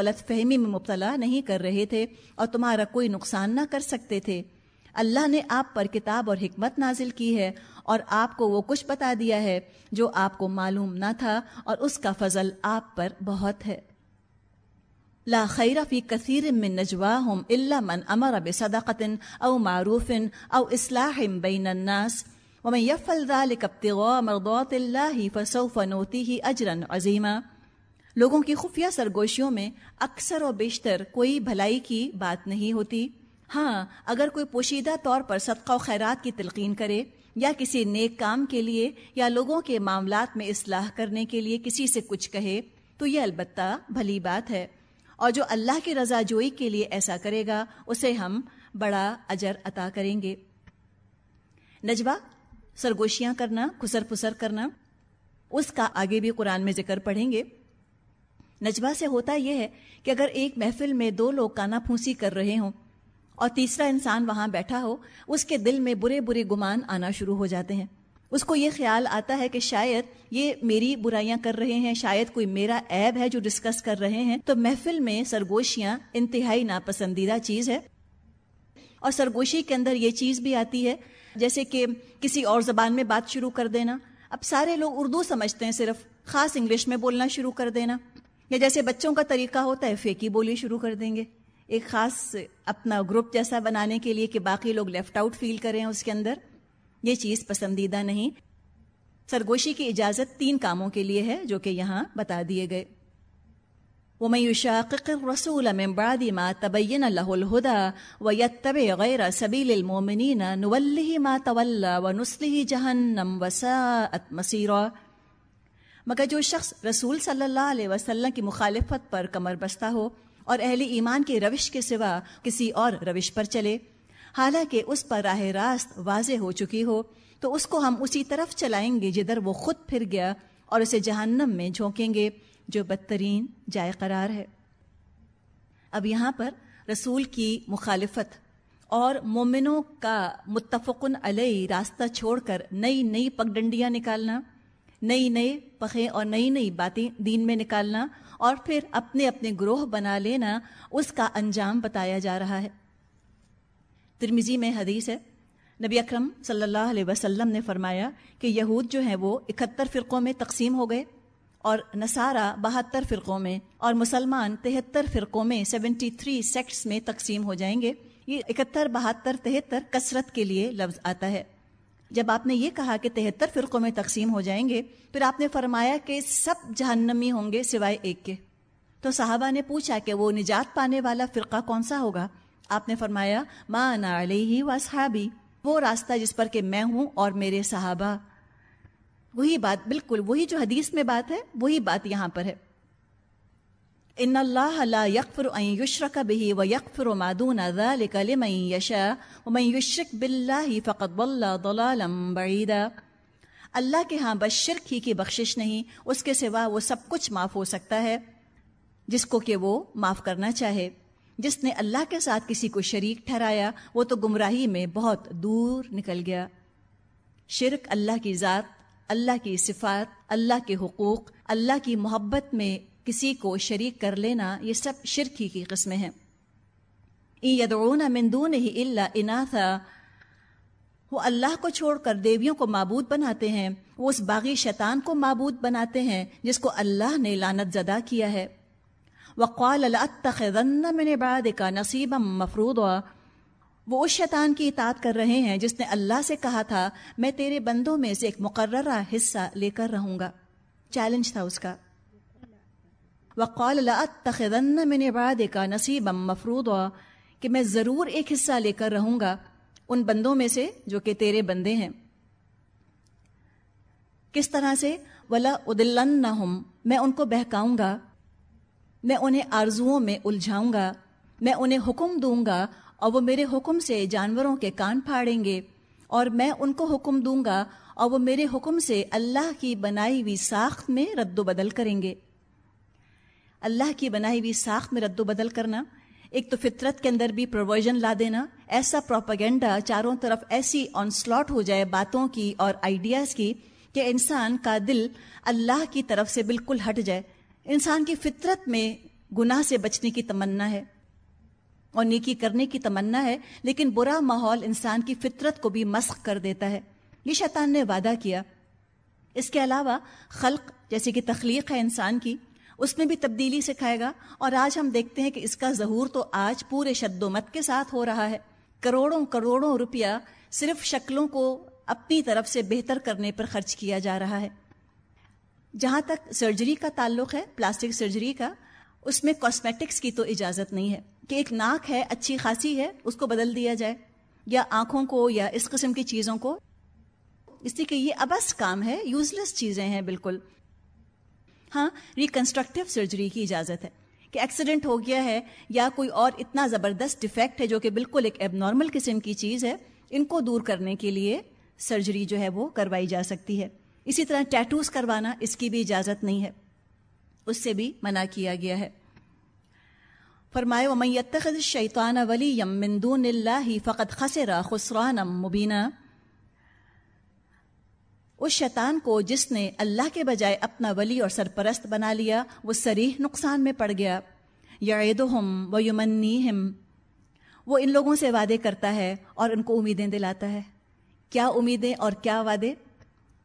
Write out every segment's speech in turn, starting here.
غلط فہمی میں مبتلا نہیں کر رہے تھے اور تمہارا کوئی نقصان نہ کر سکتے تھے۔ اللہ نے آپ پر کتاب اور حکمت نازل کی ہے اور آپ کو وہ کچھ بتا دیا ہے جو آپ کو معلوم نہ تھا اور اس کا فضل آپ پر بہت ہے۔ لا خیر فی کثیر من نجواہم الا من امر بصدقت او معروف او اصلاح بین الناس۔ ومن يفعل ذلك ابتغاء مرضات الله فسوف نوتيه اجرا عظیما۔ لوگوں کی خفیہ سرگوشیوں میں اکثر و بیشتر کوئی بھلائی کی بات نہیں ہوتی۔ ہاں اگر کوئی پوشیدہ طور پر صدقہ و خیرات کی تلقین کرے یا کسی نیک کام کے لیے یا لوگوں کے معاملات میں اصلاح کرنے کے لیے کسی سے کچھ کہے، تو یہ البتہ بھلی بات ہے۔ اور جو اللہ کی رضا جوئی کے لیے ایسا کرے گا، اسے ہم بڑا اجر عطا کریں گے۔ نجوا سرگوشیاں کرنا خسر پسر کرنا، اس کا آگے بھی قرآن میں ذکر پڑھیں گے۔ نجوا سے ہوتا یہ ہے کہ اگر ایک محفل میں دو لوگ کانا پھونسی کر رہے ہوں اور تیسرا انسان وہاں بیٹھا ہو، اس کے دل میں برے برے گمان آنا شروع ہو جاتے ہیں۔ اس کو یہ خیال آتا ہے کہ شاید یہ میری برائیاں کر رہے ہیں، شاید کوئی میرا عیب ہے جو ڈسکس کر رہے ہیں۔ تو محفل میں سرگوشیاں انتہائی ناپسندیدہ چیز ہے۔ اور سرگوشی کے اندر یہ چیز بھی آتی ہے، جیسے کہ کسی اور زبان میں بات شروع کر دینا۔ اب سارے لوگ اردو سمجھتے ہیں، صرف خاص انگلش میں بولنا شروع کر دینا۔ یا جیسے بچوں کا طریقہ ہوتا ہے، فیکی بولی شروع کر دیں گے۔ ایک خاص اپنا گروپ جیسا بنانے کے لیے کہ باقی لوگ لیفٹ آؤٹ فیل کریں اس کے اندر۔ یہ چیز پسندیدہ نہیں۔ سرگوشی کی اجازت تین کاموں کے لیے ہے جو کہ یہاں بتا دیے گئے۔ ومن يشاقق الرسول من بعد ما تبين له الهدى ويتبع غير سبيل المؤمنين نوله ما تولى ونصله جهنم وساءت مصيرا۔ مگر جو شخص رسول صلی اللہ علیہ وسلم کی مخالفت پر کمر بستہ ہو اور اہل ایمان کی روش کے سوا کسی اور روش پر چلے، حالانکہ اس پر راہ راست واضح ہو چکی ہو، تو اس کو ہم اسی طرف چلائیں گے جدھر وہ خود پھر گیا اور اسے جہنم میں جھونکیں گے، جو بدترین جائے قرار ہے۔ اب یہاں پر رسول کی مخالفت اور مومنوں کا متفقن علیہ راستہ چھوڑ کر نئی نئی پگڈنڈیاں نکالنا۔ نئی نئے پخے اور نئی نئی باتیں دین میں نکالنا اور پھر اپنے اپنے گروہ بنا لینا، اس کا انجام بتایا جا رہا ہے۔ ترمیزی میں حدیث ہے، نبی اکرم صلی اللہ علیہ وسلم نے فرمایا کہ یہود جو ہیں وہ اکہتر فرقوں میں تقسیم ہو گئے اور نصارہ بہتر فرقوں میں اور مسلمان تہتر فرقوں میں سیونٹی تھری سیکٹس میں تقسیم ہو جائیں گے۔ یہ اکہتر، بہتر، تہتر کثرت کے لیے لفظ آتا ہے۔ جب آپ نے یہ کہا کہ تہتر فرقوں میں تقسیم ہو جائیں گے، پھر آپ نے فرمایا کہ سب جہنمی ہوں گے سوائے ایک کے۔ تو صحابہ نے پوچھا کہ وہ نجات پانے والا فرقہ کون سا ہوگا؟ آپ نے فرمایا ماں علیہ و صحابی وہ راستہ جس پر کہ میں ہوں اور میرے صحابہ۔ وہی بات، بالکل وہی جو حدیث میں بات ہے، وہی بات یہاں پر ہے۔ ان اللہ لا یغفر ان یشرک به و یغفر ما دون ذلك لمن یشاء ومن یشرک باللہ فقد ضل ضلالا بعیدا اللہ کے ہاں بس شرک ہی کی بخشش نہیں، اس کے سوا وہ سب کچھ معاف ہو سکتا ہے، جس کو کہ وہ معاف کرنا چاہے۔ جس نے اللہ کے ساتھ کسی کو شریک ٹھہرایا، وہ تو گمراہی میں بہت دور نکل گیا۔ شرک اللہ کی ذات، اللہ کی صفات، اللہ کے حقوق، اللہ کی محبت میں کسی کو شریک کر لینا، یہ سب شرک ہی کی قسمیں ہیں۔ یدعون من دون ہی اللہ اناثا۔ وہ اللہ کو چھوڑ کر دیویوں کو معبود بناتے ہیں۔ وہ اس باغی شیطان کو معبود بناتے ہیں جس کو اللہ نے لانت زدہ کیا ہے۔ وقال لاتخذن من عبادك نصیبا مفروضا۔ وہ اس شیطان کی اطاعت کر رہے ہیں جس نے اللہ سے کہا تھا، میں تیرے بندوں میں سے ایک مقررہ حصہ لے کر رہوں گا۔ چیلنج تھا اس کا۔ وقال لاتخذن من عبادك نصیبا مفروضا کہ میں ضرور ایک حصہ لے کر رہوں گا ان بندوں میں سے جو کہ تیرے بندے ہیں۔ کس طرح سے؟ ولا ادلنہم میں ان کو بہکاؤں گا، میں انہیں آرزوؤں میں الجھاؤں گا، میں انہیں حکم دوں گا اور وہ میرے حکم سے جانوروں کے کان پھاڑیں گے، اور میں ان کو حکم دوں گا اور وہ میرے حکم سے اللہ کی بنائی ہوئی ساخت میں رد و بدل کریں گے۔ اللہ کی بنائی ہوئی ساخت میں رد و بدل کرنا، ایک تو فطرت کے اندر بھی پروویژن لا دینا، ایسا پروپیگنڈا چاروں طرف ایسی آن سلاٹ ہو جائے باتوں کی اور آئیڈیاز کی کہ انسان کا دل اللہ کی طرف سے بالکل ہٹ جائے۔ انسان کی فطرت میں گناہ سے بچنے کی تمنا ہے اور نیکی کرنے کی تمنا ہے، لیکن برا ماحول انسان کی فطرت کو بھی مسخ کر دیتا ہے۔ یہ شیطان نے وعدہ کیا۔ اس کے علاوہ خلق جیسے کہ تخلیق ہے انسان کی اس میں بھی تبدیلی سکھائے گا۔ اور آج ہم دیکھتے ہیں کہ اس کا ظہور تو آج پورے شد و مت کے ساتھ ہو رہا ہے۔ کروڑوں کروڑوں روپیہ صرف شکلوں کو اپنی طرف سے بہتر کرنے پر خرچ کیا جا رہا ہے۔ جہاں تک سرجری کا تعلق ہے، پلاسٹک سرجری کا، اس میں کاسمیٹکس کی تو اجازت نہیں ہے۔ کہ ایک ناک ہے، اچھی خاصی ہے، اس کو بدل دیا جائے۔ یا آنکھوں کو یا اس قسم کی چیزوں کو۔ اس لیے کہ یہ ابس کام ہے یوز لیس چیزیں ہیں بالکل۔ ہاں ریکنسٹرکٹیو سرجری کی اجازت ہے کہ ایکسیڈنٹ ہو گیا ہے یا کوئی اور اتنا زبردست ڈیفیکٹ ہے جو کہ بالکل ایک ایب نارمل قسم کی چیز ہے، ان کو دور کرنے کے لیے سرجری جو ہے وہ کروائی جا سکتی ہے۔ اسی طرح ٹیٹوز کروانا اس کی بھی اجازت نہیں ہے۔ اس سے بھی منع کیا گیا ہے۔ فرمائے و میتخذ شیطان ولی یم مندون اللہ فقط خسرا خسران مبینہ اس شیطان کو جس نے اللہ کے بجائے اپنا ولی اور سرپرست بنا لیا، وہ سریح نقصان میں پڑ گیا۔ یعید ہم و یمنی وہ ان لوگوں سے وعدے کرتا ہے اور ان کو امیدیں دلاتا ہے۔ کیا امیدیں اور کیا وعدے؟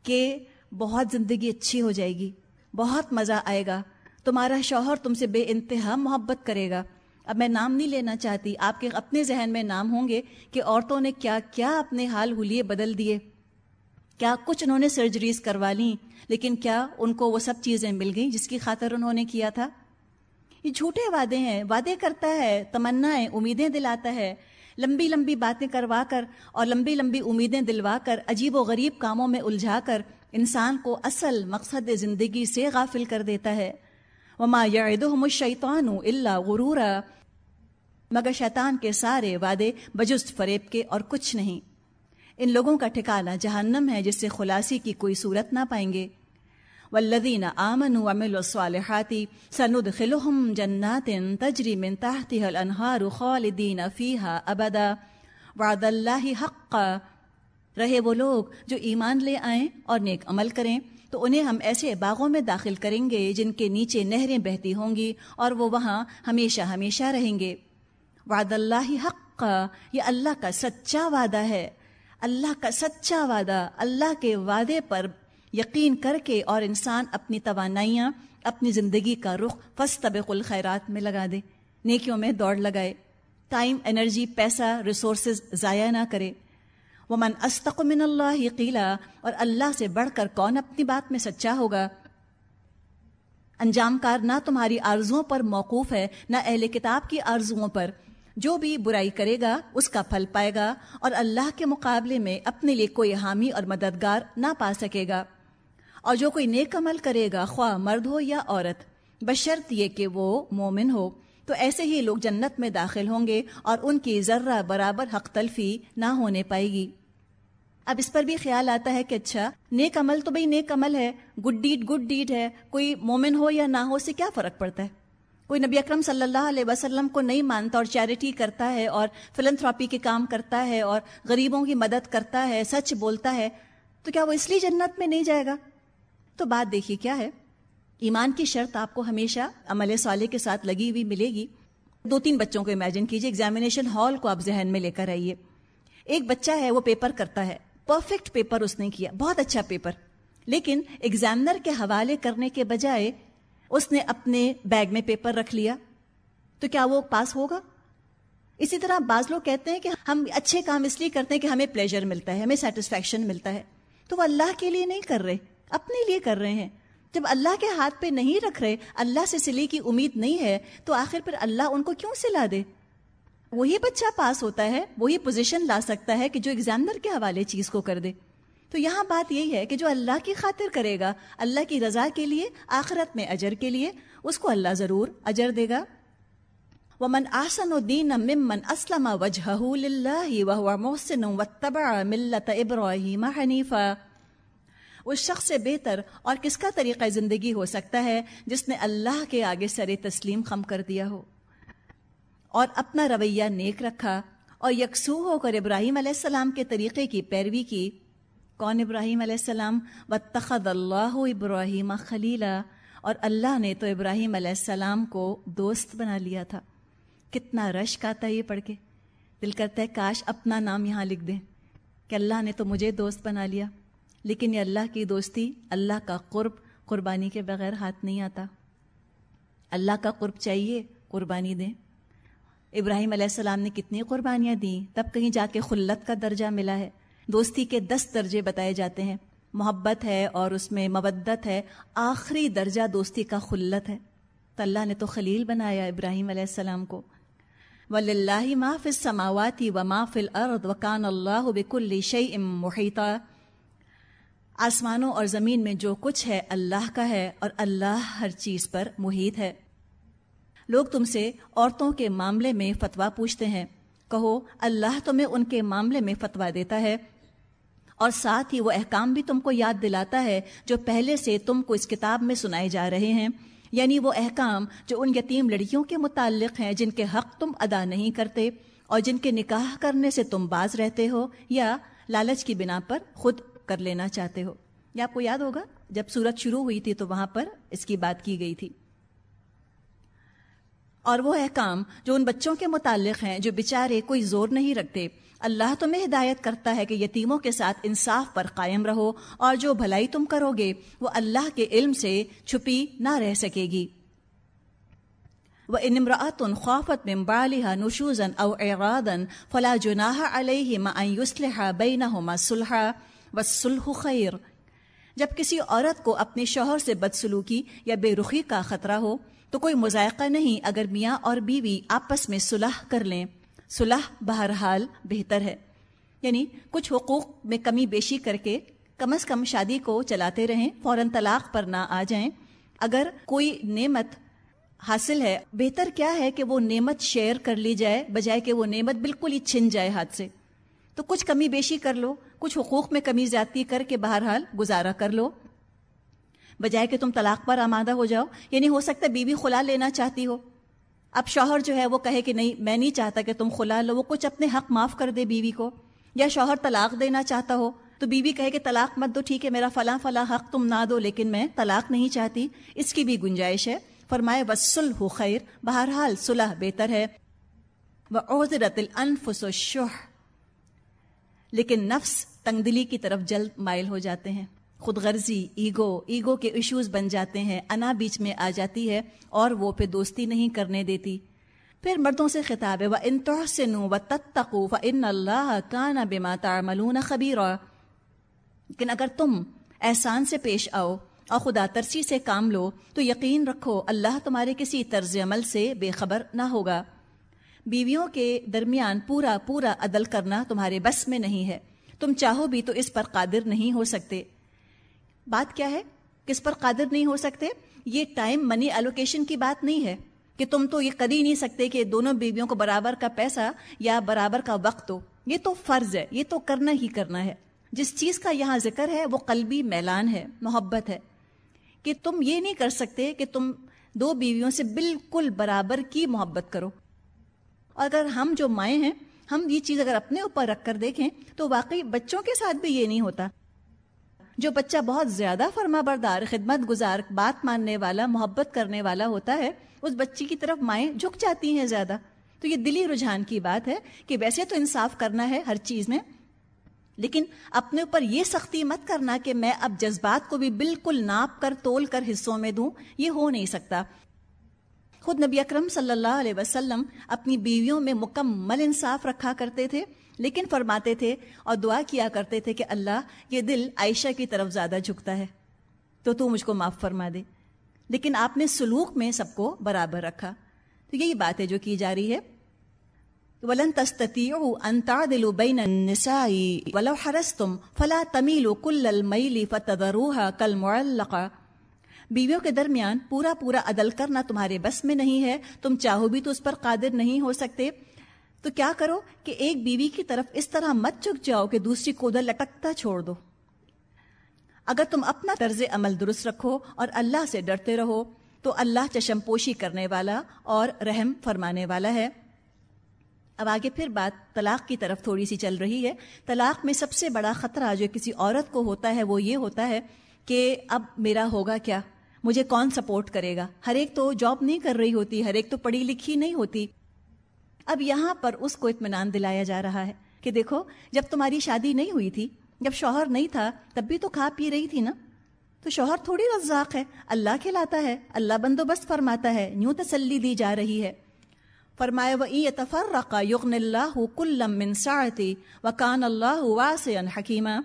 کہ بہت زندگی اچھی ہو جائے گی، بہت مزہ آئے گا۔ تمہارا شوہر تم سے بے انتہا محبت کرے گا۔ اب میں نام نہیں لینا چاہتی، آپ کے اپنے ذہن میں نام ہوں گے کہ عورتوں نے کیا کیا اپنے حال حلیے بدل دیے۔ کیا کچھ انہوں نے سرجریز کروا لیں؟ لیکن کیا ان کو وہ سب چیزیں مل گئیں جس کی خاطر انہوں نے کیا تھا؟ یہ جھوٹے وعدے ہیں، وعدے کرتا ہے، تمنا امیدیں دلاتا ہے۔ لمبی لمبی باتیں کروا کر اور لمبی لمبی امیدیں دلوا کر عجیب و غریب کاموں میں الجھا کر انسان کو اصل مقصد زندگی سے غافل کر دیتا ہے۔ وما یعدہم الشیطان الا غرورا۔ مگر شیطان کے سارے وعدے بجست فریب کے اور کچھ نہیں۔ ان لوگوں کا ٹھکانہ جہنم ہے جس سے خلاصی کی کوئی صورت نہ پائیں گے۔ والذین آمنوا وعملوا الصالحات سندخلهم جنات تجری من تحتها الانہار خالدین فیہا ابدا وعد اللہ حق رہے وہ لوگ جو ایمان لے آئیں اور نیک عمل کریں، تو انہیں ہم ایسے باغوں میں داخل کریں گے جن کے نیچے نہریں بہتی ہوں گی اور وہ وہاں ہمیشہ ہمیشہ رہیں گے۔ وعد اللہ حق یہ اللہ کا سچا وعدہ ہے۔ اللہ کا سچا وعدہ، اللہ کے وعدے پر یقین کر کے اور انسان اپنی توانائیاں، اپنی زندگی کا رخ فس طبق الخیرات میں لگا دے۔ نیکیوں میں دوڑ لگائے۔ ٹائم انرجی پیسہ ریسورسز ضائع نہ کرے۔ وہ من استق من اللہ قیلا اور اللہ سے بڑھ کر کون اپنی بات میں سچا ہوگا؟ انجام کار نہ تمہاری آرزوؤں پر موقوف ہے، نہ اہل کتاب کی آرزوؤں پر۔ جو بھی برائی کرے گا، اس کا پھل پائے گا اور اللہ کے مقابلے میں اپنے لیے کوئی حامی اور مددگار نہ پا سکے گا۔ اور جو کوئی نیک عمل کرے گا، خواہ مرد ہو یا عورت، بشرط یہ کہ وہ مومن ہو، تو ایسے ہی لوگ جنت میں داخل ہوں گے اور ان کی ذرہ برابر حق تلفی نہ ہونے پائے گی۔ اب اس پر بھی خیال آتا ہے کہ اچھا نیک عمل تو بھائی نیک عمل ہے، گڈ ڈیڈ گڈ ڈیڈ ہے، کوئی مومن ہو یا نہ ہو سے کیا فرق پڑتا ہے؟ کوئی نبی اکرم صلی اللہ علیہ وسلم کو نہیں مانتا اور چیریٹی کرتا ہے اور فلنتھراپی کے کام کرتا ہے اور غریبوں کی مدد کرتا ہے، سچ بولتا ہے، تو کیا وہ اس لیے جنت میں نہیں جائے گا؟ تو بات دیکھیے کیا ہے؟ ایمان کی شرط آپ کو ہمیشہ عمل صالح کے ساتھ لگی ہوئی ملے گی۔ دو تین بچوں کو امیجن کیجیے ایگزامینیشن ہال کو آپ ذہن میں لے کر آئیے۔ ایک بچہ ہے، وہ پیپر کرتا ہے۔ پرفیکٹ پیپر اس نے کیا، بہت اچھا پیپر لیکن ایگزامنر کے حوالے کرنے کے بجائے اس نے اپنے بیگ میں پیپر رکھ لیا۔ تو کیا وہ پاس ہوگا؟ اسی طرح بعض لوگ کہتے ہیں کہ ہم اچھے کام اس لیے کرتے ہیں کہ ہمیں پلیزر ملتا ہے، ہمیں سیٹسفیکشن ملتا ہے۔ تو وہ اللہ کے لیے نہیں کر رہے، اپنے لیے کر رہے ہیں۔ جب اللہ کے ہاتھ پہ نہیں رکھ رہے، اللہ سے سلی کی امید نہیں ہے، تو آخر پھر اللہ ان کو کیوں سلا دے؟ وہی بچہ پاس ہوتا ہے، وہی پوزیشن لا سکتا ہے کہ جو ایگزامنر کے حوالے چیز کو کر دے۔ تو یہاں بات یہی ہے کہ جو اللہ کی خاطر کرے گا، اللہ کی رضا کے لیے، آخرت میں اجر کے لیے، اس کو اللہ ضرور اجر دے گا۔ وہ من آسن و دین ممن اسلم وجہ محسن ملت ابراہیم حنیفہ اس شخص سے بہتر اور کس کا طریقہ زندگی ہو سکتا ہے جس نے اللہ کے آگے سر تسلیم خم کر دیا ہو؟ اور اپنا رویہ نیک رکھا اور یکسو ہو کر ابراہیم علیہ السلام کے طریقے کی پیروی کی۔ کون ابراہیم علیہ السلام؟ و تخد اللہ ابراہیم خلیلا اور اللہ نے تو ابراہیم علیہ السلام کو دوست بنا لیا تھا۔ کتنا رشک آتا ہے یہ پڑھ کے۔ دل کرتا ہے، کاش اپنا نام یہاں لکھ دیں۔ کہ اللہ نے تو مجھے دوست بنا لیا۔ لیکن یہ اللہ کی دوستی، اللہ کا قرب قربانی کے بغیر ہاتھ نہیں آتا۔ اللہ کا قرب چاہیے، قربانی دیں۔ ابراہیم علیہ السلام نے کتنی قربانیاں دیں۔ تب کہیں جا کے خلت کا درجہ ملا ہے۔ دوستی کے دس درجے بتائے جاتے ہیں۔ محبت ہے اور اس میں مبدت ہے۔ آخری درجہ دوستی کا خلت ہے۔ تو اللہ نے تو خلیل بنایا ابراہیم علیہ السلام کو۔ ولی اللہ معاف سماواتی و معاف الارض وکان اللہ بک الشی ام محیطہ آسمانوں اور زمین میں جو کچھ ہے اللہ کا ہے اور اللہ ہر چیز پر محیط ہے۔ لوگ تم سے عورتوں کے معاملے میں فتویٰ پوچھتے ہیں۔ کہو، اللہ تمہیں ان کے معاملے میں فتویٰ دیتا ہے۔ اور ساتھ ہی وہ احکام بھی تم کو یاد دلاتا ہے جو پہلے سے تم کو اس کتاب میں سنائے جا رہے ہیں۔ یعنی وہ احکام جو ان یتیم لڑکیوں کے متعلق ہیں جن کے حق تم ادا نہیں کرتے اور جن کے نکاح کرنے سے تم باز رہتے ہو یا لالچ کی بنا پر خود کر لینا چاہتے ہو۔ یا آپ کو یاد ہوگا، جب صورت شروع ہوئی تھی تو وہاں پر اس کی بات کی گئی تھی۔ اور وہ احکام جو ان بچوں کے متعلق ہیں، جو بےچارے کوئی زور نہیں رکھتے۔ اللہ تمہیں ہدایت کرتا ہے کہ یتیموں کے ساتھ انصاف پر قائم رہو اور جو بھلائی تم کرو گے، وہ اللہ کے علم سے چھپی نہ رہ سکے گی۔ وہ انمراۃ خوافت ممبالحا نشوزن او ارادن فلا جناح علیہ مسلح بینہما صلحا و سلح خیر جب کسی عورت کو اپنے شوہر سے بدسلوکی یا بے رخی کا خطرہ ہو تو کوئی مذائقہ نہیں اگر میاں اور بیوی آپس میں صلح کر لیں۔ صلح بہرحال بہتر ہے۔ یعنی کچھ حقوق میں کمی بیشی کر کے کم از کم شادی کو چلاتے رہیں، فوراً طلاق پر نہ آ جائیں۔ اگر کوئی نعمت حاصل ہے، بہتر کیا ہے کہ وہ نعمت شیئر کر لی جائے، بجائے کہ وہ نعمت بالکل ہی چھن جائے ہاتھ سے۔ تو کچھ کمی بیشی کر لو، کچھ حقوق میں کمی زیادتی کر کے بہرحال گزارا کر لو۔ بجائے کہ تم طلاق پر آمادہ ہو جاؤ یعنی ہو سکتا ہے بیوی خلا لینا چاہتی ہو۔ اب شوہر جو ہے وہ کہے کہ نہیں، میں نہیں چاہتا کہ تم خلا لو، وہ کچھ اپنے حق معاف کر دے بیوی کو۔ یا شوہر طلاق دینا چاہتا ہو، تو بیوی کہے کہ طلاق مت دو، ٹھیک ہے، میرا فلاں فلاں حق تم نہ دو، لیکن میں طلاق نہیں چاہتی۔ اس کی بھی گنجائش ہے۔ فرمائے وسل ہو خیر۔ بہرحال صلح بہتر ہے۔ وہ عزرت الفس و شہ لیکن نفس تنگ دلی کی طرف جلد مائل ہو جاتے ہیں۔ خود غرضی ایگو ایگو کے ایشوز بن جاتے ہیں، انا بیچ میں آ جاتی ہے اور وہ پہ دوستی نہیں کرنے دیتی۔ پھر مردوں سے خطاب ہے وہ ان تحسن و تتقو ان اللہ کانا بما تعملون خبیر لیکن اگر تم احسان سے پیش آؤ اور خدا ترسی سے کام لو، تو یقین رکھو اللہ تمہارے کسی طرز عمل سے بے خبر نہ ہوگا۔ بیویوں کے درمیان پورا پورا عدل کرنا تمہارے بس میں نہیں ہے۔ تم چاہو بھی تو اس پر قادر نہیں ہو سکتے۔ بات کیا ہے؟ کس پر قادر نہیں ہو سکتے؟ یہ ٹائم منی الوکیشن کی بات نہیں ہے کہ تم تو یہ کر ہی نہیں سکتے کہ دونوں بیویوں کو برابر کا پیسہ یا برابر کا وقت ہو۔ یہ تو فرض ہے، یہ تو کرنا ہی کرنا ہے۔ جس چیز کا یہاں ذکر ہے، وہ قلبی میلان ہے، محبت ہے۔ کہ تم یہ نہیں کر سکتے کہ تم دو بیویوں سے بالکل برابر کی محبت کرو۔ اور اگر ہم جو مائیں ہیں، ہم یہ چیز اگر اپنے اوپر رکھ کر دیکھیں، تو واقعی بچوں کے ساتھ بھی یہ نہیں ہوتا۔ جو بچہ بہت زیادہ فرما بردار، خدمت گزار، بات ماننے والا، محبت کرنے والا ہوتا ہے، اس بچی کی طرف مائیں جھک جاتی ہیں زیادہ۔ تو یہ دلی رجحان کی بات ہے کہ ویسے تو انصاف کرنا ہے ہر چیز میں، لیکن اپنے اوپر یہ سختی مت کرنا کہ میں اب جذبات کو بھی بالکل ناپ کر، تول کر حصوں میں دوں، یہ ہو نہیں سکتا۔ خود نبی اکرم صلی اللہ علیہ وسلم اپنی بیویوں میں مکمل انصاف رکھا کرتے تھے۔ لیکن فرماتے تھے اور دعا کیا کرتے تھے کہ اللہ یہ دل عائشہ کی طرف زیادہ جھکتا ہے۔ تو تو مجھ کو معاف فرما دے۔ لیکن آپ نے سلوک میں سب کو برابر رکھا۔ تو یہی بات ہے جو کی جا رہی ہے۔ ولن تستطيعوا ان تعدلوا بين النساء ولو حرصتم فلا تميلوا كل الميل فتذروها كالمعلقه بیویوں کے درمیان پورا پورا عدل کرنا تمہارے بس میں نہیں ہے۔ تم چاہو بھی تو اس پر قادر نہیں ہو سکتے۔ تو کیا کرو کہ ایک بیوی کی طرف اس طرح مت چک جاؤ کہ دوسری کو ادھر لٹکتا چھوڑ دو۔ اگر تم اپنا طرز عمل درست رکھو اور اللہ سے ڈرتے رہو، تو اللہ چشم پوشی کرنے والا اور رحم فرمانے والا ہے۔ اب آگے پھر بات طلاق کی طرف تھوڑی سی چل رہی ہے۔ طلاق میں سب سے بڑا خطرہ جو کسی عورت کو ہوتا ہے وہ یہ ہوتا ہے کہ اب میرا ہوگا کیا؟ مجھے کون سپورٹ کرے گا؟ ہر ایک تو جاب نہیں کر رہی ہوتی، ہر ایک تو پڑھی لکھی نہیں ہوتی۔ اب یہاں پر اس کو اطمینان دلایا جا رہا ہے کہ دیکھو، جب تمہاری شادی نہیں ہوئی تھی، جب شوہر نہیں تھا، تب بھی تو کھا پی رہی تھی نا؟ تو شوہر تھوڑی رزاق ہے، اللہ کھلاتا ہے، اللہ بندوبست فرماتا ہے نیو تسلی دی جا رہی ہے۔ فرمایا و یغن اللہ کلم من ساعتی وکان اللہ واسعا حکیمہ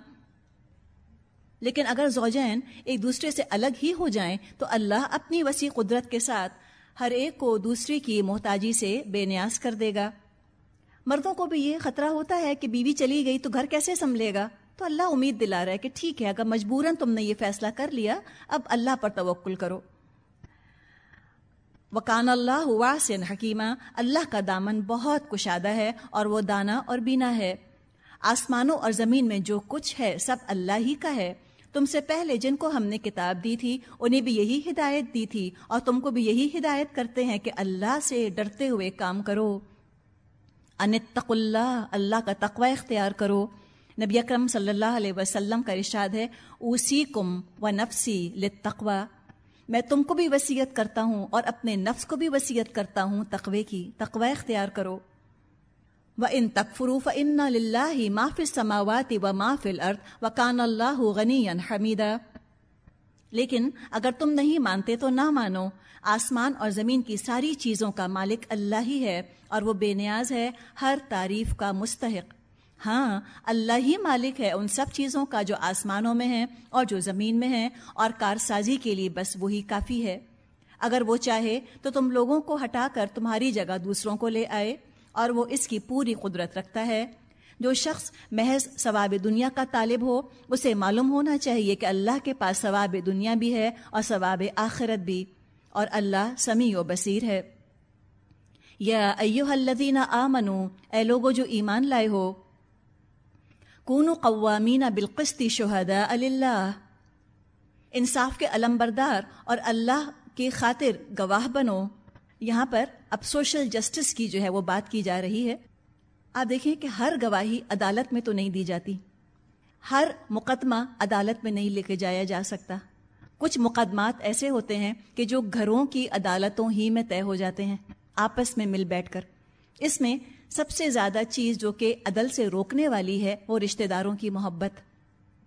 لیکن اگر زوجین ایک دوسرے سے الگ ہی ہو جائیں، تو اللہ اپنی وسیع قدرت کے ساتھ ہر ایک کو دوسرے کی محتاجی سے بے نیاز کر دے گا۔ مردوں کو بھی یہ خطرہ ہوتا ہے کہ بیوی چلی گئی تو گھر کیسے سنبھلے گا؟ تو اللہ امید دلا رہا ہے کہ ٹھیک ہے، اگر مجبوراً تم نے یہ فیصلہ کر لیا، اب اللہ پر توکل کرو۔ وکان اللہ واسن حکیمہ، اللہ کا دامن بہت کشادہ ہے اور وہ دانا اور بینا ہے۔ آسمانوں اور زمین میں جو کچھ ہے، سب اللہ ہی کا ہے۔ تم سے پہلے جن کو ہم نے کتاب دی تھی، انہیں بھی یہی ہدایت دی تھی اور تم کو بھی یہی ہدایت کرتے ہیں کہ اللہ سے ڈرتے ہوئے کام کرو۔ انتق اللہ اللہ کا تقوی اختیار کرو۔ نبی اکرم صلی اللہ علیہ وسلم کا ارشاد ہے اوسی کم و نفسی لتقوی میں تم کو بھی وسیعت کرتا ہوں اور اپنے نفس کو بھی وسیعت کرتا ہوں تقوی کی، تقوی اختیار کرو۔ و ان تکفروف ان لاہ معاف سماواتی و معافل ارد و کان اللہ غنی حمیدہ لیکن اگر تم نہیں مانتے تو نہ مانو۔ آسمان اور زمین کی ساری چیزوں کا مالک اللہ ہی ہے اور وہ بے نیاز ہے، ہر تعریف کا مستحق۔ ہاں اللہ ہی مالک ہے ان سب چیزوں کا جو آسمانوں میں ہیں اور جو زمین میں ہیں اور کارسازی کے لیے بس وہی کافی ہے۔ اگر وہ چاہے تو تم لوگوں کو ہٹا کر تمہاری جگہ دوسروں کو لے آئے۔ اور وہ اس کی پوری قدرت رکھتا ہے۔ جو شخص محض ثواب دنیا کا طالب ہو، اسے معلوم ہونا چاہیے کہ اللہ کے پاس ثواب دنیا بھی ہے اور ثواب آخرت بھی۔ اور اللہ سمیع و بصیر ہے۔ یا ایو الذین آمنو، اے لوگو جو ایمان لائے ہو کون قوامین بالقسط شہداء اللہ انصاف کے علم بردار اور اللہ کی خاطر گواہ بنو۔ یہاں پر اب سوشل جسٹس کی جو ہے وہ بات کی جا رہی ہے۔ آپ دیکھیں کہ ہر گواہی عدالت میں تو نہیں دی جاتی۔ ہر مقدمہ عدالت میں نہیں لے کے جایا جا سکتا۔ کچھ مقدمات ایسے ہوتے ہیں کہ جو گھروں کی عدالتوں ہی میں طے ہو جاتے ہیں، آپس میں مل بیٹھ کر۔ اس میں سب سے زیادہ چیز جو کہ عدل سے روکنے والی ہے وہ رشتہ داروں کی محبت۔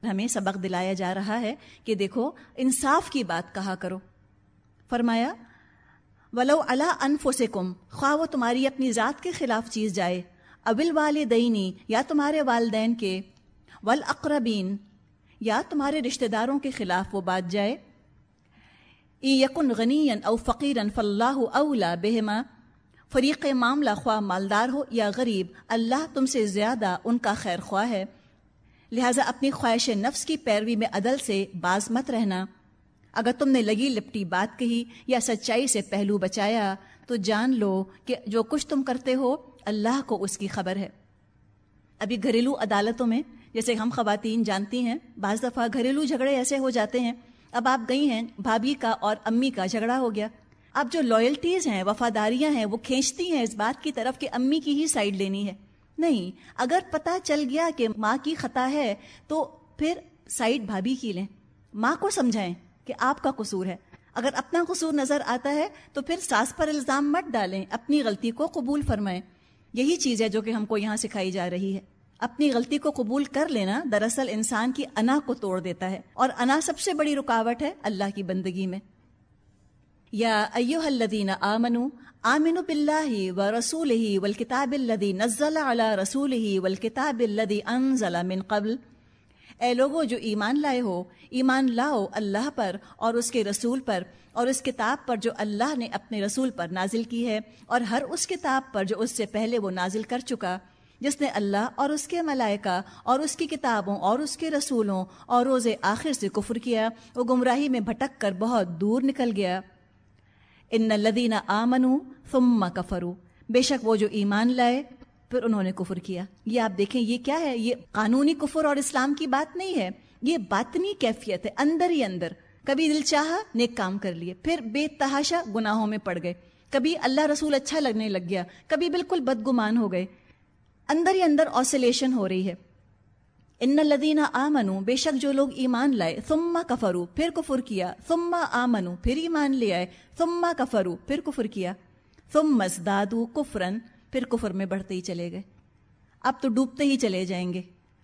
ہمیں سبق دلایا جا رہا ہے کہ دیکھو، انصاف کی بات کہا کرو۔ فرمایا ولو اللہ انف خواہ وہ تمہاری اپنی ذات کے خلاف چیز جائے۔ ابل والدینی یا تمہارے والدین کے۔ ول اقربین یا تمہارے رشتہ داروں کے خلاف وہ بات جائے۔ ای یقن غنی او فقیر فلاح اولا بہما۔ فریق معاملہ خواہ مالدار ہو یا غریب، اللہ تم سے زیادہ ان کا خیر خواہ ہے۔ لہذا اپنی خواہش نفس کی پیروی میں عدل سے باز مت رہنا۔ اگر تم نے لگی لپٹی بات کہی یا سچائی سے پہلو بچایا، تو جان لو کہ جو کچھ تم کرتے ہو، اللہ کو اس کی خبر ہے۔ ابھی گھریلو عدالتوں میں، جیسے ہم خواتین جانتی ہیں، بعض دفعہ گھریلو جھگڑے ایسے ہو جاتے ہیں۔ اب آپ گئی ہیں، بھابھی کا اور امی کا جھگڑا ہو گیا۔ اب جو لائلٹیز ہیں، وفاداریاں ہیں، وہ کھینچتی ہیں اس بات کی طرف کہ امی کی ہی سائڈ لینی ہے۔ نہیں، اگر پتہ چل گیا کہ ماں کی خطا ہے، تو پھر سائڈ بھابھی کی لیں۔ ماں کو سمجھائیں۔ کہ آپ کا قصور ہے۔ اگر اپنا قصور نظر آتا ہے تو پھر ساس پر الزام مت ڈالیں، اپنی غلطی کو قبول فرمائیں۔ یہی چیز ہے جو کہ ہم کو یہاں سکھائی جا رہی ہے۔ اپنی غلطی کو قبول کر لینا دراصل انسان کی انا کو توڑ دیتا ہے۔ اور انا سب سے بڑی رکاوٹ ہے اللہ کی بندگی میں۔ یا ایو الذین آمنو آمنو باللہ و رسول ہی والکتاب الذی نزل علی رسول ہی والکتاب الذی انزل من قبل۔ اے لوگو جو ایمان لائے ہو، ایمان لاؤ اللہ پر اور اس کے رسول پر اور اس کتاب پر جو اللہ نے اپنے رسول پر نازل کی ہے اور ہر اس کتاب پر جو اس سے پہلے وہ نازل کر چکا، جس نے اللہ اور اس کے ملائکہ اور اس کی کتابوں اور اس کے رسولوں اور روز آخر سے کفر کیا، وہ گمراہی میں بھٹک کر بہت دور نکل گیا۔ ان لدینہ آمنو ثم کفرو بے شک وہ جو ایمان لائے پھر انہوں نے کفر کیا۔ یہ آپ دیکھیں، یہ کیا ہے؟ یہ قانونی کفر اور اسلام کی بات نہیں ہے۔ یہ باطنی کیفیت ہے، اندر ہی اندر۔ کبھی دل چاہا، نیک کام کر لیے۔ پھر بے تحاشا گناہوں میں پڑ گئے۔ کبھی اللہ رسول اچھا لگنے لگ گیا۔ کبھی بالکل بدگمان ہو گئے۔ اندر ہی اندر آسلیشن ہو رہی ہے۔ ان لدینہ آ بے شک جو لوگ ایمان لائے، ثم کفرو پھر کفر کیا۔ ثم آ پھر ایمان لے آئے۔ ثم کفرو پھر کفر کیا۔ ثم مزدادو کفرن پھر کفر میں بڑھتے ہی چلے گئے۔ اب تو ڈوبتے ہی چلے جائیں گے۔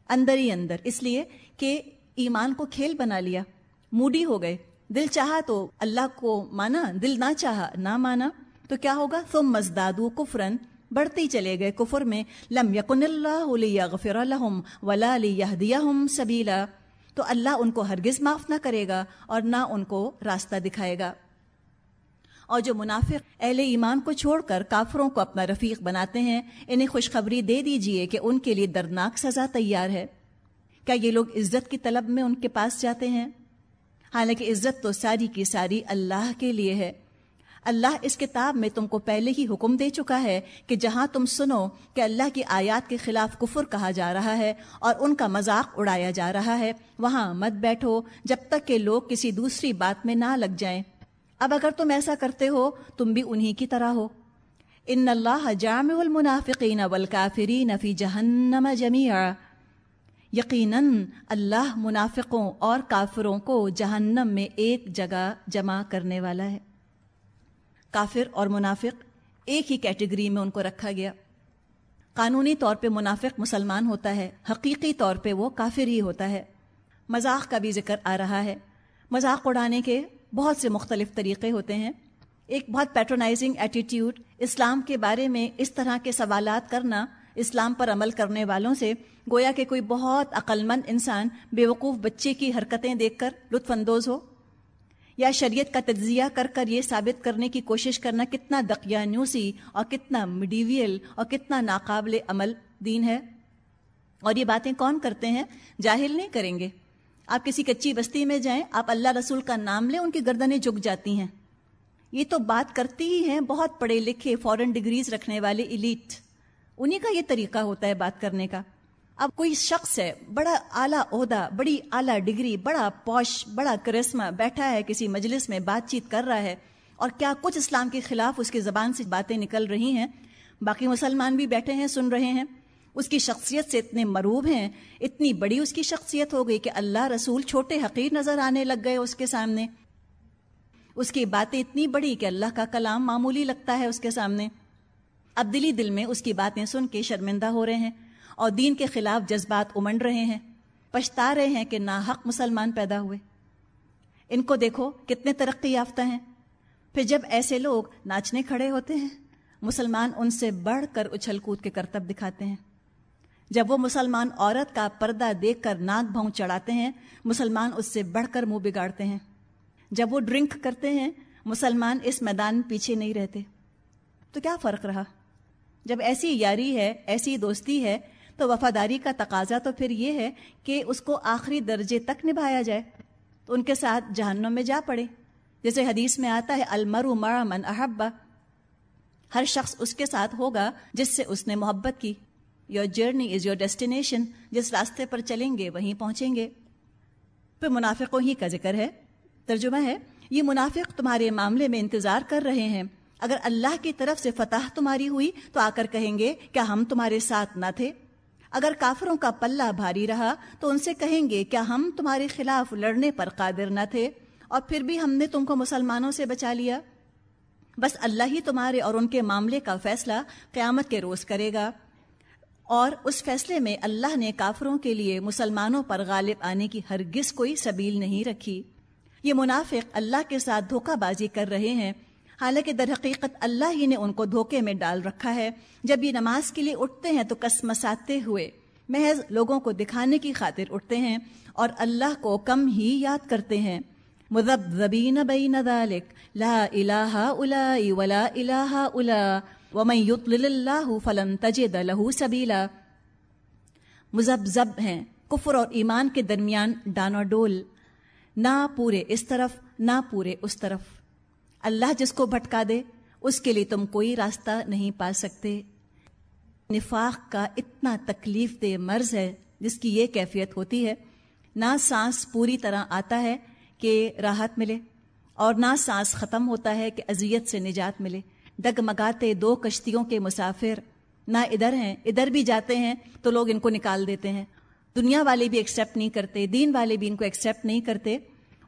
اندر ہی اندر۔ اس لیے کہ ایمان کو کھیل بنا لیا۔ موڈی ہو گئے۔ دل چاہا تو اللہ کو مانا، دل نہ چاہا، نہ مانا۔ تو کیا ہوگا؟ ثم مزدادو کفرن بڑھتے ہی چلے گئے کفر میں۔ لم یقن اللہ لیغفر لهم ولا لیہدیہم سبیلا۔ تو اللہ ان کو ہرگز معاف نہ کرے گا اور نہ ان کو راستہ دکھائے گا۔ اور جو منافق اہل ایمان کو چھوڑ کر کافروں کو اپنا رفیق بناتے ہیں، انہیں خوشخبری دے دیجیے کہ ان کے لیے دردناک سزا تیار ہے۔ کیا یہ لوگ عزت کی طلب میں ان کے پاس جاتے ہیں؟ حالانکہ عزت تو ساری کی ساری اللہ کے لیے ہے۔ اللہ اس کتاب میں تم کو پہلے ہی حکم دے چکا ہے کہ جہاں تم سنو کہ اللہ کی آیات کے خلاف کفر کہا جا رہا ہے اور ان کا مذاق اڑایا جا رہا ہے، وہاں مت بیٹھو جب تک کہ لوگ کسی دوسری بات میں نہ لگ جائیں۔ اب اگر تم ایسا کرتے ہو، تم بھی انہی کی طرح ہو۔ ان اللہ جامع المنافقین والکافرین فی جہنم جمیعا۔ یقیناً اللہ منافقوں اور کافروں کو جہنم میں ایک جگہ جمع کرنے والا ہے۔ کافر اور منافق ایک ہی کیٹیگری میں ان کو رکھا گیا۔ قانونی طور پہ منافق مسلمان ہوتا ہے، حقیقی طور پہ وہ کافر ہی ہوتا ہے۔ مذاق کا بھی ذکر آ رہا ہے۔ مذاق اڑانے کے بہت سے مختلف طریقے ہوتے ہیں۔ ایک بہت پیٹرونائزنگ ایٹیٹیوڈ اسلام کے بارے میں اس طرح کے سوالات کرنا، اسلام پر عمل کرنے والوں سے گویا کہ کوئی بہت عقلمند انسان بیوقوف بچے کی حرکتیں دیکھ کر لطف اندوز ہو۔ یا شریعت کا تجزیہ کر کر یہ ثابت کرنے کی کوشش کرنا کتنا دقیانوسی اور کتنا مڈیویل اور کتنا ناقابل عمل دین ہے۔ اور یہ باتیں کون کرتے ہیں؟ جاہل نہیں کریں گے۔ آپ کسی کچی بستی میں جائیں، آپ اللہ رسول کا نام لیں، ان کی گردنیں جھک جاتی ہیں۔ یہ تو بات کرتی ہی ہیں بہت پڑھے لکھے فورن ڈگریز رکھنے والے ایلیٹ انہیں کا یہ طریقہ ہوتا ہے بات کرنے کا۔ اب کوئی شخص ہے، بڑا اعلیٰ عہدہ، بڑی اعلیٰ ڈگری، بڑا پوش، بڑا کرسمہ بیٹھا ہے، کسی مجلس میں بات چیت کر رہا ہے، اور کیا کچھ اسلام کے خلاف اس کی زبان سے باتیں نکل رہی ہیں؟ باقی مسلمان بھی بیٹھے ہیں، سن رہے ہیں۔ اس کی شخصیت سے اتنے مروب ہیں، اتنی بڑی اس کی شخصیت ہو گئی کہ اللہ رسول چھوٹے حقیر نظر آنے لگ گئے اس کے سامنے۔ اس کی باتیں اتنی بڑی کہ اللہ کا کلام معمولی لگتا ہے اس کے سامنے۔ اب دلی دل میں اس کی باتیں سن کے شرمندہ ہو رہے ہیں اور دین کے خلاف جذبات امنڈ رہے ہیں، پچھتا رہے ہیں کہ نا حق مسلمان پیدا ہوئے۔ ان کو دیکھو کتنے ترقی یافتہ ہیں۔ پھر جب ایسے لوگ ناچنے کھڑے ہوتے ہیں، مسلمان ان سے بڑھ کر اچھل کود کے کرتب دکھاتے ہیں۔ جب وہ مسلمان عورت کا پردہ دیکھ کر ناک بھون چڑھاتے ہیں، مسلمان اس سے بڑھ کر منہ بگاڑتے ہیں۔ جب وہ ڈرنک کرتے ہیں، مسلمان اس میدان پیچھے نہیں رہتے۔ تو کیا فرق رہا؟ جب ایسی یاری ہے، ایسی دوستی ہے، تو وفاداری کا تقاضا تو پھر یہ ہے کہ اس کو آخری درجے تک نبھایا جائے۔ تو ان کے ساتھ جہنم میں جا پڑے۔ جیسے حدیث میں آتا ہے المر مر من احبا ہر شخص اس کے ساتھ ہوگا جس سے اس نے محبت کی۔ Your journey is your destination جس راستے پر چلیں گے، وہیں پہنچیں گے۔ پھر منافقوں ہی کا ذکر ہے، ترجمہ ہے۔ یہ منافق تمہارے معاملے میں انتظار کر رہے ہیں۔ اگر اللہ کی طرف سے فتح تمہاری ہوئی تو آ کر کہیں گے، کیا ہم تمہارے ساتھ نہ تھے؟ اگر کافروں کا پلہ بھاری رہا تو ان سے کہیں گے، کیا ہم تمہارے خلاف لڑنے پر قادر نہ تھے؟ اور پھر بھی ہم نے تم کو مسلمانوں سے بچا لیا۔ بس اللہ ہی تمہارے اور ان کے معاملے کا فیصلہ قیامت کے روز کرے گا۔ اور اس فیصلے میں اللہ نے کافروں کے لیے مسلمانوں پر غالب آنے کی ہرگز کوئی سبیل نہیں رکھی۔ یہ منافق اللہ کے ساتھ دھوکہ بازی کر رہے ہیں۔ حالانکہ در حقیقت اللہ ہی نے ان کو دھوکے میں ڈال رکھا ہے۔ جب یہ نماز کے لیے اٹھتے ہیں تو کسمساتے ہوئے۔ محض لوگوں کو دکھانے کی خاطر اٹھتے ہیں اور اللہ کو کم ہی یاد کرتے ہیں۔ مذبذبین بین ذالک لا الہ الائی ولا الہ الا ومن یطلل اللہ فلن تجد له سبیلا مذبذب ہیں، کفر اور ایمان کے درمیان ڈانا ڈول، نہ پورے اس طرف، نہ پورے اس طرف۔ اللہ جس کو بھٹکا دے، اس کے لیے تم کوئی راستہ نہیں پا سکتے۔ نفاق کا اتنا تکلیف دہ مرض ہے، جس کی یہ کیفیت ہوتی ہے، نہ سانس پوری طرح آتا ہے کہ راحت ملے اور نہ سانس ختم ہوتا ہے کہ اذیت سے نجات ملے۔ ڈگمگاتے دو کشتیوں کے مسافر۔ نہ ادھر ہیں، ادھر بھی جاتے ہیں تو لوگ ان کو نکال دیتے ہیں۔ دنیا والے بھی ایکسیپٹ نہیں کرتے، دین والے بھی ان کو ایکسیپٹ نہیں کرتے۔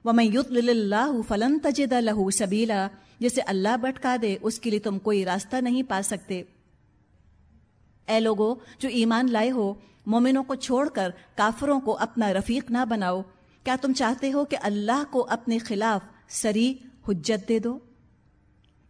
وہ میں یوت اللہ فلن تجد لہو سبیلا جسے اللہ بٹکا دے، اس کے لیے تم کوئی راستہ نہیں پا سکتے۔ اے لوگو، جو ایمان لائے ہو، مومنوں کو چھوڑ کر کافروں کو اپنا رفیق نہ بناؤ۔ کیا تم چاہتے ہو کہ اللہ کو اپنے خلاف سری حجت دے دو؟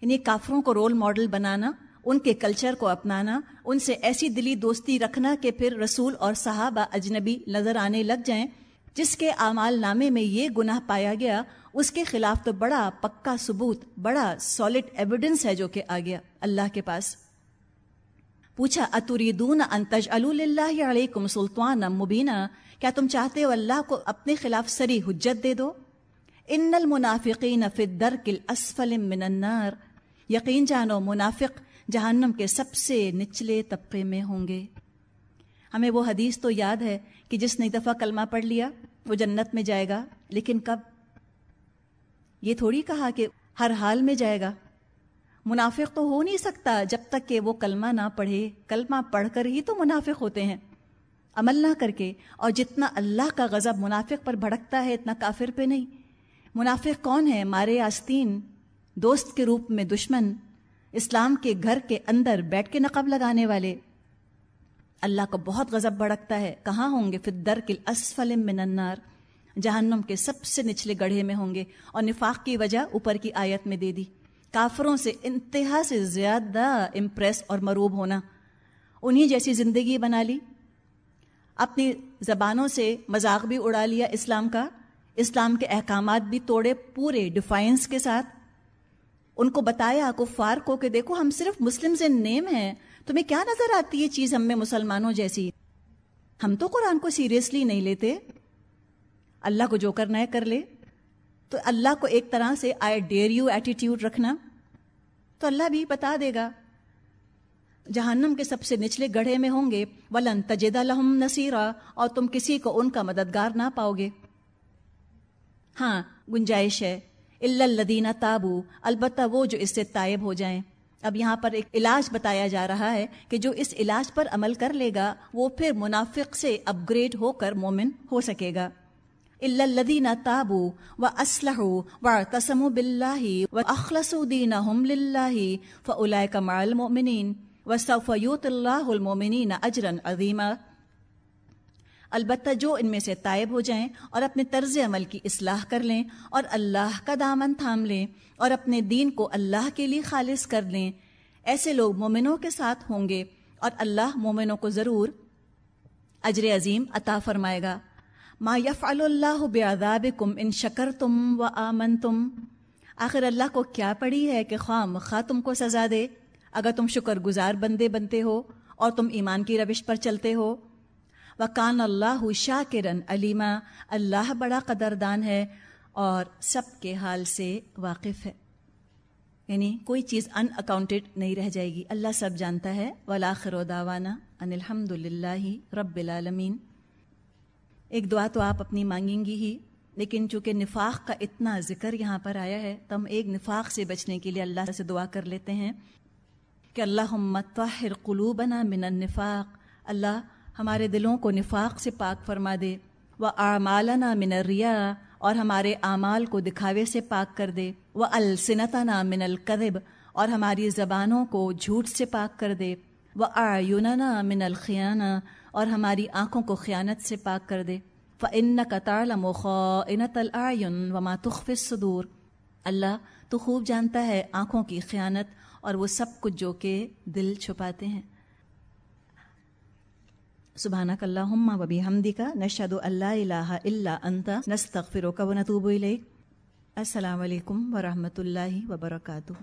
یعنی کافروں کو رول ماڈل بنانا، ان کے کلچر کو اپنانا، ان سے ایسی دلی دوستی رکھنا کہ پھر رسول اور صحابہ اجنبی نظر آنے لگ جائیں۔ جس کے اعمال نامے میں یہ گناہ پایا گیا، اس کے خلاف تو بڑا پکا ثبوت، بڑا سالڈ ایویڈنس ہے جو کہ آ گیا اللہ کے پاس۔ پوچھا، اتریدون انتج اللہ علیکم سلطان مبینہ کیا تم چاہتے ہو اللہ کو اپنے خلاف سری حجت دے دو؟ ان المنافقین فی الدرک الاسفل من النار۔ یقین جانو منافق جہنم کے سب سے نچلے طبقے میں ہوں گے۔ ہمیں وہ حدیث تو یاد ہے کہ جس نے دفعہ کلمہ پڑھ لیا، وہ جنت میں جائے گا، لیکن کب؟ یہ تھوڑی کہا کہ ہر حال میں جائے گا۔ منافق تو ہو نہیں سکتا جب تک کہ وہ کلمہ نہ پڑھے۔ کلمہ پڑھ کر ہی تو منافق ہوتے ہیں۔ عمل نہ کر کے، اور جتنا اللہ کا غضب منافق پر بھڑکتا ہے، اتنا کافر پہ نہیں۔ منافق کون ہے؟ مارے آستین۔ دوست کے روپ میں دشمن، اسلام کے گھر کے اندر بیٹھ کے نقب لگانے والے۔ اللہ کو بہت غضب بڑکتا ہے۔ کہاں ہوں گے؟ فدر کل اسفل من النار۔ جہنم کے سب سے نچلے گڑھے میں ہوں گے۔ اور نفاق کی وجہ اوپر کی آیت میں دے دی۔ کافروں سے انتہا سے زیادہ امپریس اور مروب ہونا۔ انہی جیسی زندگی بنا لی۔ اپنی زبانوں سے مذاق بھی اڑا لیا اسلام کا۔ اسلام کے احکامات بھی توڑے پورے ڈیفائنس کے ساتھ۔ ان کو بتایا کفار کو کہ دیکھو ہم صرف مسلم سے نیم ہیں، تمہیں کیا نظر آتی ہے چیز ہم میں مسلمانوں جیسی؟ ہم تو قرآن کو سیریسلی نہیں لیتے۔ اللہ کو جو کرنا ہے کر لے۔ تو اللہ کو ایک طرح سے آئی ڈیئر یو ایٹیٹیوڈ رکھنا۔ تو اللہ بھی بتا دے گا۔ جہنم کے سب سے نچلے گڑھے میں ہوں گے۔ ولن تجد لہم نصیرہ اور تم کسی کو ان کا مددگار نہ پاؤ گے۔ ہاں گنجائش ہے۔ الدینہ تابو البتہ وہ جو اس سے طائب ہو جائیں۔ اب یہاں پر ایک علاج بتایا جا رہا ہے کہ جو اس علاج پر عمل کر لے گا، وہ پھر منافق سے اپ گریڈ ہو کر مومن ہو سکے گا۔ الدینہ تابو و اسلح و تسم بلّہ و اخلص دین فلا کما المومنین و صفیوت اللہ المومنین اجرن عظیمہ البتہ جو ان میں سے طائب ہو جائیں اور اپنے طرز عمل کی اصلاح کر لیں اور اللہ کا دامن تھام لیں اور اپنے دین کو اللہ کے لیے خالص کر لیں، ایسے لوگ مومنوں کے ساتھ ہوں گے اور اللہ مومنوں کو ضرور اجر عظیم عطا فرمائے گا۔ ما یف اللہ بعذاب کم ان شکر تم و آمن تم آخر اللہ کو کیا پڑی ہے کہ خواہ خواہ تم کو سزا دے، اگر تم شکر گزار بندے بنتے ہو اور تم ایمان کی روش پر چلتے ہو۔ وکان اللہ شاہ کرن علیمہ اللہ بڑا قدردان ہے اور سب کے حال سے واقف ہے۔ یعنی کوئی چیز ان اکاؤنٹڈ نہیں رہ جائے گی۔ اللہ سب جانتا ہے۔ ولاخر و داوانہ ان الحمد للہ رب العالمین ایک دعا تو آپ اپنی مانگیں گی ہی، لیکن چونکہ نفاق کا اتنا ذکر یہاں پر آیا ہے تو ہم ایک نفاق سے بچنے کے لیے اللہ سے دعا کر لیتے ہیں کہ اللہ متحر قلوبنا من النفاق۔ اللہ ہمارے دلوں کو نفاق سے پاک فرما دے وہ اعمالنا من الریا اور ہمارے اعمال کو دکھاوے سے پاک کر دے وہ السنتنا من القذب اور ہماری زبانوں کو جھوٹ سے پاک کر دے وہ آیوننا من الخیانہ اور ہماری آنکھوں کو خیانت سے پاک کر دے فن قطال مخنت العین وما تخف الصدور۔ اللہ تو خوب جانتا ہے آنکھوں کی خیانت، اور وہ سب کچھ جو کہ دل چھپاتے ہیں۔ سبحانك اللهم وبحمدك نشهد ان لا اله الا انت نستغفرك ونتوب اليك السلام علیکم ورحمۃ اللہ وبرکاتہ۔